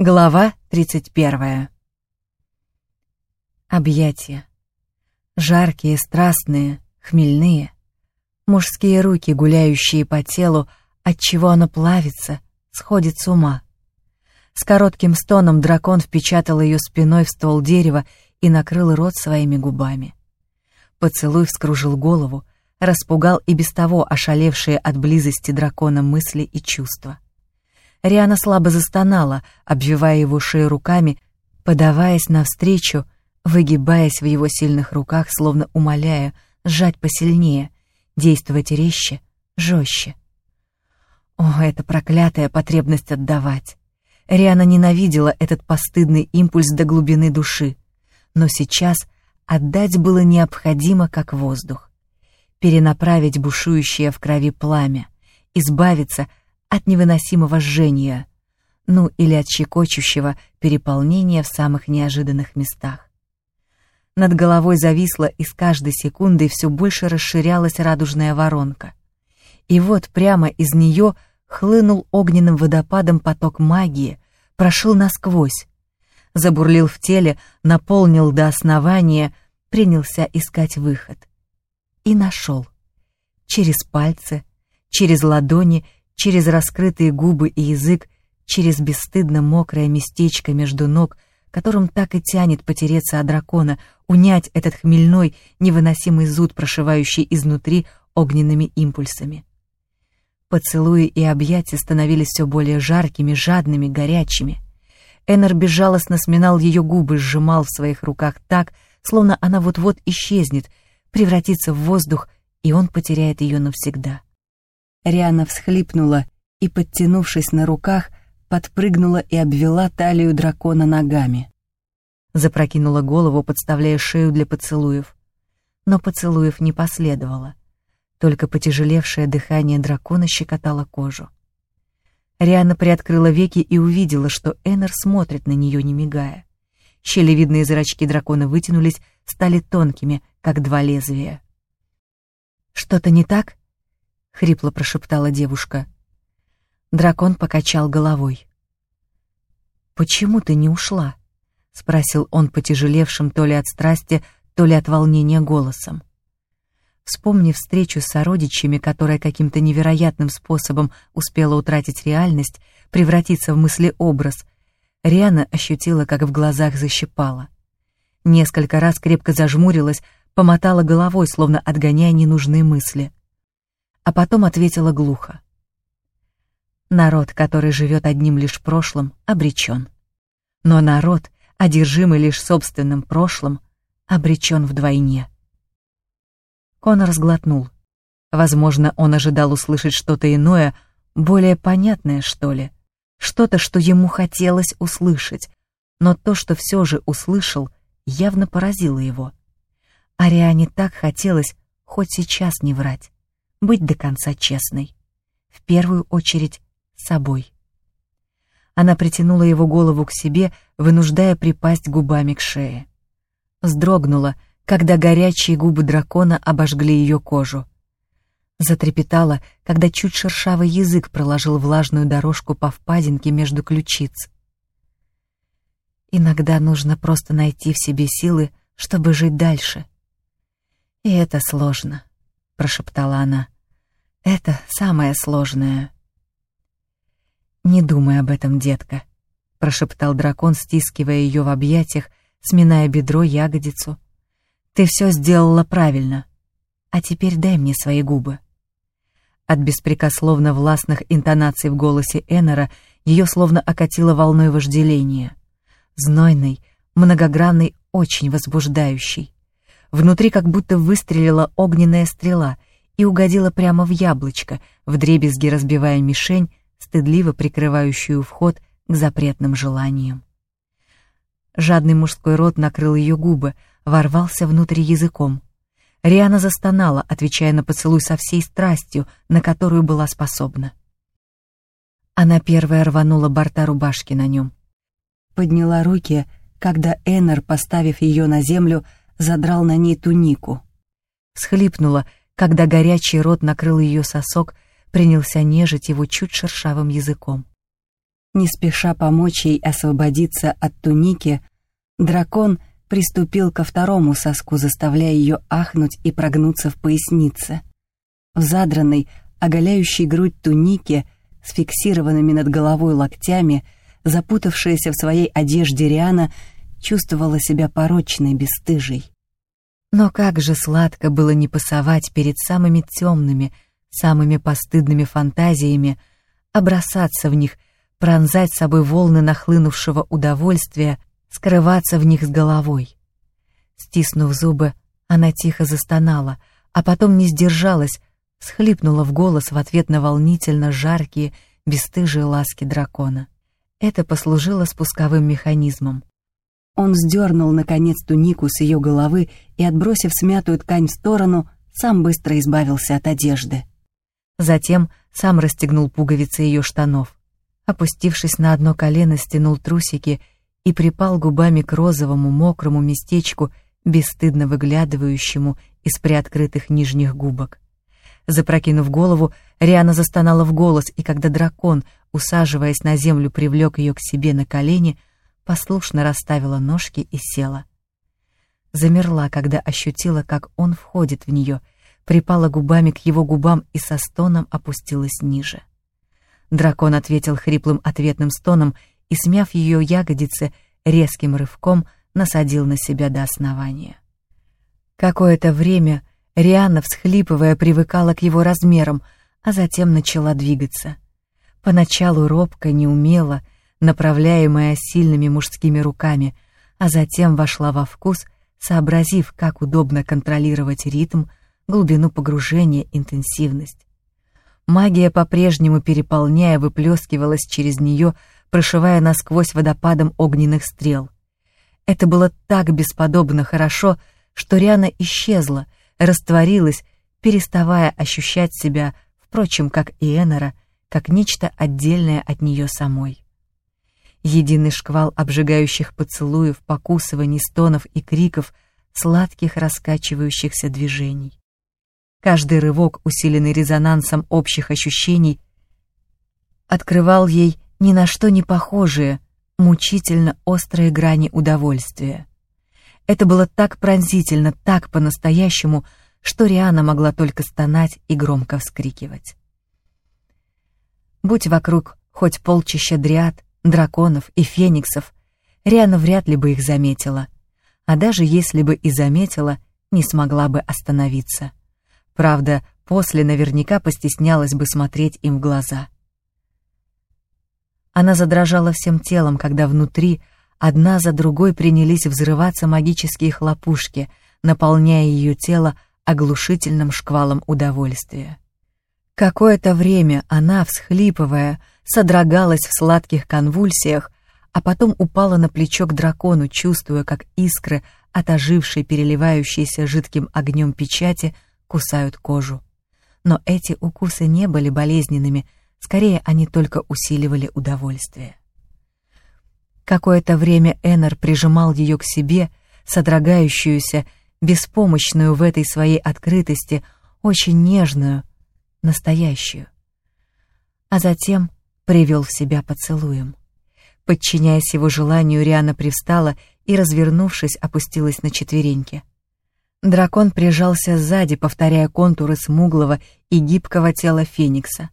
Глава 31. Объятия. Жаркие, страстные, хмельные. Мужские руки, гуляющие по телу, от чего оно плавится, сходит с ума. С коротким стоном дракон впечатал ее спиной в ствол дерева и накрыл рот своими губами. Поцелуй вскружил голову, распугал и без того ошалевшие от близости дракона мысли и чувства. Риана слабо застонала, обвивая его шею руками, подаваясь навстречу, выгибаясь в его сильных руках, словно умоляя сжать посильнее, действовать резче, жестче. О, эта проклятая потребность отдавать! Риана ненавидела этот постыдный импульс до глубины души, но сейчас отдать было необходимо, как воздух. Перенаправить бушующее в крови пламя, избавиться от невыносимого жжения, ну или от щекочущего переполнения в самых неожиданных местах. Над головой зависла и с каждой секундой все больше расширялась радужная воронка. И вот прямо из нее хлынул огненным водопадом поток магии, прошил насквозь, забурлил в теле, наполнил до основания, принялся искать выход. И нашел. Через пальцы, через ладони через раскрытые губы и язык, через бесстыдно мокрое местечко между ног, которым так и тянет потереться о дракона, унять этот хмельной, невыносимый зуд, прошивающий изнутри огненными импульсами. Поцелуи и объятия становились все более жаркими, жадными, горячими. Эннер безжалостно сминал ее губы, сжимал в своих руках так, словно она вот-вот исчезнет, превратится в воздух, и он потеряет ее навсегда. Риана всхлипнула и, подтянувшись на руках, подпрыгнула и обвела талию дракона ногами. Запрокинула голову, подставляя шею для поцелуев. Но поцелуев не последовало. Только потяжелевшее дыхание дракона щекотало кожу. Риана приоткрыла веки и увидела, что Эннер смотрит на нее, не мигая. Щелевидные зрачки дракона вытянулись, стали тонкими, как два лезвия. «Что-то не так?» — хрипло прошептала девушка. Дракон покачал головой. «Почему ты не ушла?» — спросил он потяжелевшим то ли от страсти, то ли от волнения голосом. Вспомнив встречу с сородичами, которая каким-то невероятным способом успела утратить реальность, превратиться в мыслеобраз, Риана ощутила, как в глазах защипала. Несколько раз крепко зажмурилась, помотала головой, словно отгоняя ненужные мысли — а потом ответила глухо. Народ, который живет одним лишь прошлым, обречен. Но народ, одержимый лишь собственным прошлым, обречен вдвойне. Конор сглотнул. Возможно, он ожидал услышать что-то иное, более понятное, что ли. Что-то, что ему хотелось услышать, но то, что все же услышал, явно поразило его. Ариане так хотелось хоть сейчас не врать быть до конца честной. В первую очередь собой. Она притянула его голову к себе, вынуждая припасть губами к шее. Вздрогнула, когда горячие губы дракона обожгли ее кожу. Затрепетала, когда чуть шершавый язык проложил влажную дорожку по впадинке между ключиц. Иногда нужно просто найти в себе силы, чтобы жить дальше. И это сложно, прошептала она. Это самое сложное. Не думай об этом, детка, прошептал дракон, стискивая ее в объятиях, сминая бедро, ягодицу. Ты все сделала правильно. А теперь дай мне свои губы. От беспрекословно властных интонаций в голосе Эннера ее словно окатило волной вожделения. Знойной, многогранной, очень возбуждающей. Внутри как будто выстрелила огненная стрела — и угодила прямо в яблочко, вдребезги разбивая мишень, стыдливо прикрывающую вход к запретным желаниям. Жадный мужской рот накрыл ее губы, ворвался внутрь языком. Риана застонала, отвечая на поцелуй со всей страстью, на которую была способна. Она первая рванула борта рубашки на нем. Подняла руки, когда Эннер, поставив ее на землю, задрал на ней тунику. Схлипнула, когда горячий рот накрыл ее сосок, принялся нежить его чуть шершавым языком. Не спеша помочь ей освободиться от туники, дракон приступил ко второму соску, заставляя ее ахнуть и прогнуться в пояснице. В задранной, оголяющей грудь тунике с фиксированными над головой локтями, запутавшаяся в своей одежде Риана чувствовала себя порочной, бесстыжей. Но как же сладко было не пасовать перед самыми темными, самыми постыдными фантазиями, обросаться в них, пронзать собой волны нахлынувшего удовольствия, скрываться в них с головой. Стиснув зубы, она тихо застонала, а потом не сдержалась, схлипнула в голос в ответ на волнительно жаркие, бесстыжие ласки дракона. Это послужило спусковым механизмом. Он сдернул, наконец, тунику с ее головы и, отбросив смятую ткань в сторону, сам быстро избавился от одежды. Затем сам расстегнул пуговицы ее штанов. Опустившись на одно колено, стянул трусики и припал губами к розовому мокрому местечку, бесстыдно выглядывающему из приоткрытых нижних губок. Запрокинув голову, Риана застонала в голос, и когда дракон, усаживаясь на землю, привлек ее к себе на колени, послушно расставила ножки и села. Замерла, когда ощутила, как он входит в нее, припала губами к его губам и со стоном опустилась ниже. Дракон ответил хриплым ответным стоном и, смяв ее ягодицы, резким рывком насадил на себя до основания. Какое-то время Риана, всхлипывая, привыкала к его размерам, а затем начала двигаться. Поначалу робко, неумело, направляемая сильными мужскими руками, а затем вошла во вкус, сообразив, как удобно контролировать ритм, глубину погружения, интенсивность. Магия, по-прежнему переполняя, выплескивалась через нее, прошивая насквозь водопадом огненных стрел. Это было так бесподобно хорошо, что Риана исчезла, растворилась, переставая ощущать себя, впрочем, как и Энора, как нечто отдельное от нее самой. Единый шквал обжигающих поцелуев, покусываний, стонов и криков, сладких раскачивающихся движений. Каждый рывок, усиленный резонансом общих ощущений, открывал ей ни на что не похожие, мучительно острые грани удовольствия. Это было так пронзительно, так по-настоящему, что Риана могла только стонать и громко вскрикивать. Будь вокруг хоть полчища дриад, драконов и фениксов, Риана вряд ли бы их заметила, а даже если бы и заметила, не смогла бы остановиться. Правда, после наверняка постеснялась бы смотреть им в глаза. Она задрожала всем телом, когда внутри Одна за другой принялись взрываться магические хлопушки, наполняя ее тело оглушительным шквалом удовольствия. Какое-то время она, всхлипывая, содрогалась в сладких конвульсиях, а потом упала на плечо к дракону, чувствуя, как искры от ожившей, переливающейся жидким огнем печати кусают кожу. Но эти укусы не были болезненными, скорее они только усиливали удовольствие. Какое-то время Эннер прижимал ее к себе, содрогающуюся, беспомощную в этой своей открытости, очень нежную, настоящую. А затем привел в себя поцелуем. Подчиняясь его желанию, Риана привстала и, развернувшись, опустилась на четвереньки. Дракон прижался сзади, повторяя контуры смуглого и гибкого тела Феникса.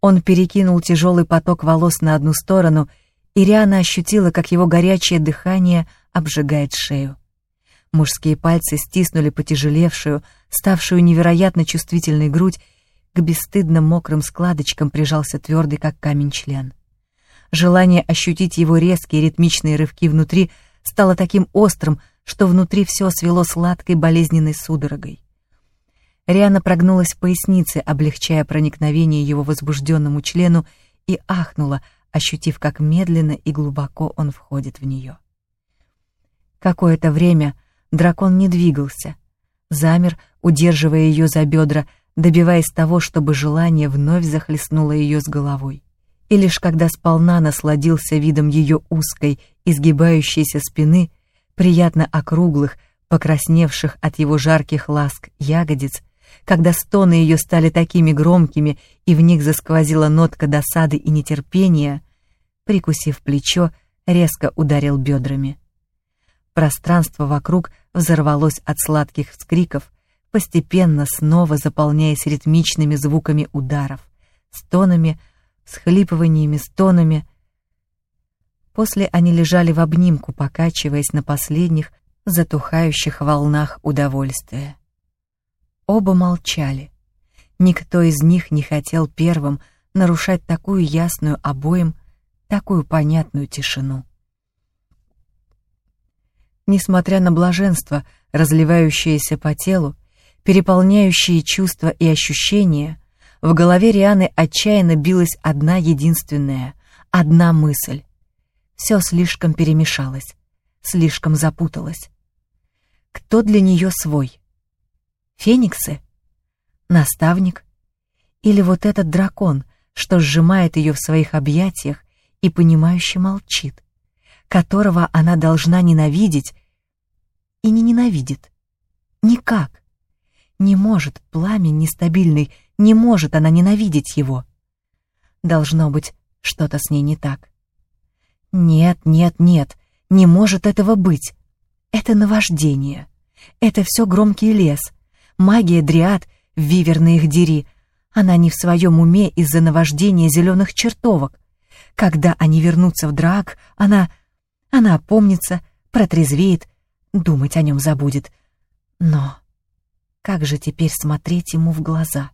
Он перекинул тяжелый поток волос на одну сторону — Ириана ощутила, как его горячее дыхание обжигает шею. Мужские пальцы стиснули потяжелевшую, ставшую невероятно чувствительной грудь, к бесстыдным мокрым складочкам прижался твердый, как камень, член. Желание ощутить его резкие ритмичные рывки внутри стало таким острым, что внутри все свело сладкой болезненной судорогой. Риана прогнулась в пояснице, облегчая проникновение его возбужденному члену, и ахнула — ощутив, как медленно и глубоко он входит в нее. Какое-то время дракон не двигался, замер, удерживая ее за бедра, добиваясь того, чтобы желание вновь захлестнуло ее с головой. И лишь когда сполна насладился видом ее узкой, изгибающейся спины, приятно округлых, покрасневших от его жарких ласк ягодиц, когда стоны ее стали такими громкими и в них засквозила нотка досады и нетерпения, прикусив плечо, резко ударил бедрами. Пространство вокруг взорвалось от сладких вскриков, постепенно снова заполняясь ритмичными звуками ударов, стонами, схлипываниями, стонами. После они лежали в обнимку, покачиваясь на последних, затухающих волнах удовольствия. Оба молчали. Никто из них не хотел первым нарушать такую ясную обоим, такую понятную тишину. Несмотря на блаженство, разливающееся по телу, переполняющие чувства и ощущения, в голове Рианы отчаянно билась одна единственная, одна мысль. Все слишком перемешалось, слишком запуталось. Кто для нее свой? Фениксы? Наставник? Или вот этот дракон, что сжимает ее в своих объятиях и понимающе молчит, которого она должна ненавидеть и не ненавидит? Никак. Не может пламень нестабильный, не может она ненавидеть его. Должно быть, что-то с ней не так. Нет, нет, нет, не может этого быть. Это наваждение. Это все громкий лес. Магия дриад, виверны их дери. Она не в своем уме из-за наваждения зеленых чертовок. Когда они вернутся в драк, она... Она опомнится, протрезвеет, думать о нем забудет. Но как же теперь смотреть ему в глаза?